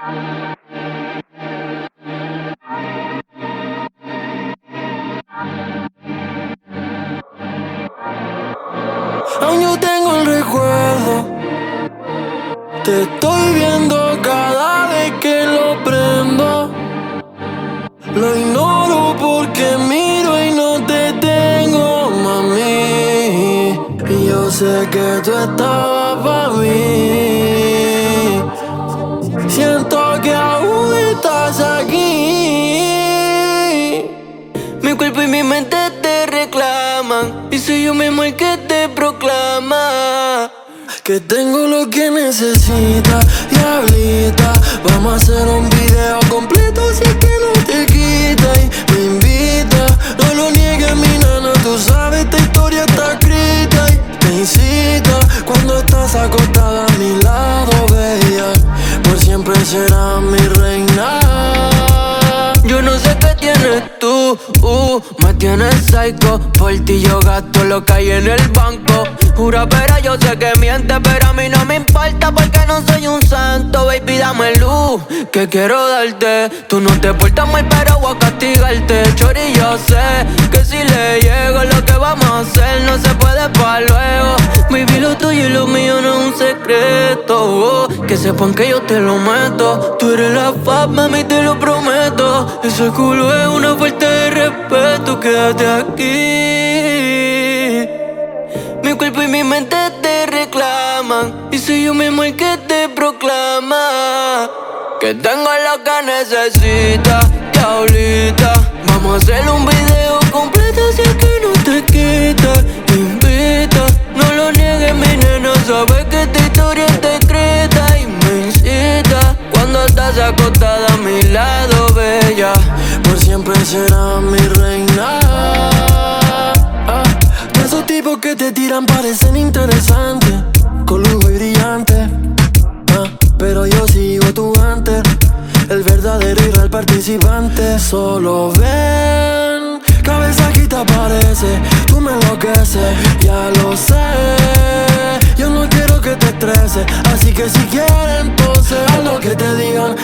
Aún yo tengo el recuerdo. Te estoy viendo cada vez que lo prendo. Lo ignoro porque miro y no te tengo, mami. Y yo sé que tú estabas para mí. Siento que aún estás aquí. Mi cuerpo y mi mente te reclaman. Y soy yo mismo el que te proclama. Que tengo lo que necesitas, diablita. Vamos a hacer un video completo si es tú, uh, me tienes psycho. Por ti yo gasto lo que hay en el banco. Jura, pero yo sé que miente, pero a mí no me importa porque no soy un santo. Baby, dame luz, que quiero darte. Tú no te portas mal, pero voy a castigarte. Chori, yo sé que si le llego lo que vamos a hacer no se puede para luego. Baby, lo tuyo y lo mío no es un secreto. oh, que sepan que yo te lo meto. Tú eres la fab, mami, te lo prometo. Ese culo es una falta de respeto. Quédate aquí. Mi cuerpo y mi mente te reclaman. Y soy yo mismo el que te proclama. Que tengo lo que necesitas, diablita. Vamos a hacer un video será mi reina. Ah, de esos tipos que te tiran parecen interesantes, con lujo y brillante. Ah, pero yo sigo tu antes, el verdadero y real participante. Solo ven, cabeza aquí te aparece, tú me enloqueces, ya lo sé. Yo no quiero que te estreses, así que si quieres entonces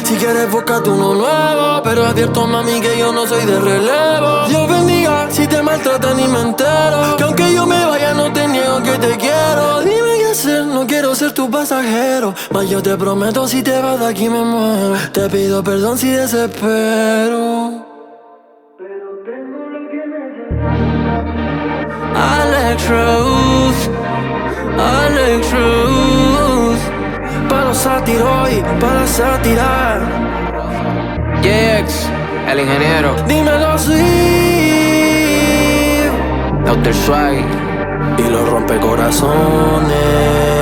Si quieres buscate uno nuevo, pero advierto mami que yo no soy de relevo. Dios bendiga si te maltratan y me entero. Que aunque yo me vaya no te niego que te quiero. Dime qué hacer, no quiero ser tu pasajero. Mas yo te prometo si te vas de aquí me muero. Te pido perdón si desespero. Alex Rose, Alex Rose. Para los sátiros y para satirar. JX, el ingeniero, Dímelo sí. Dr. Swag. Y los rompecorazones.